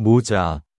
모자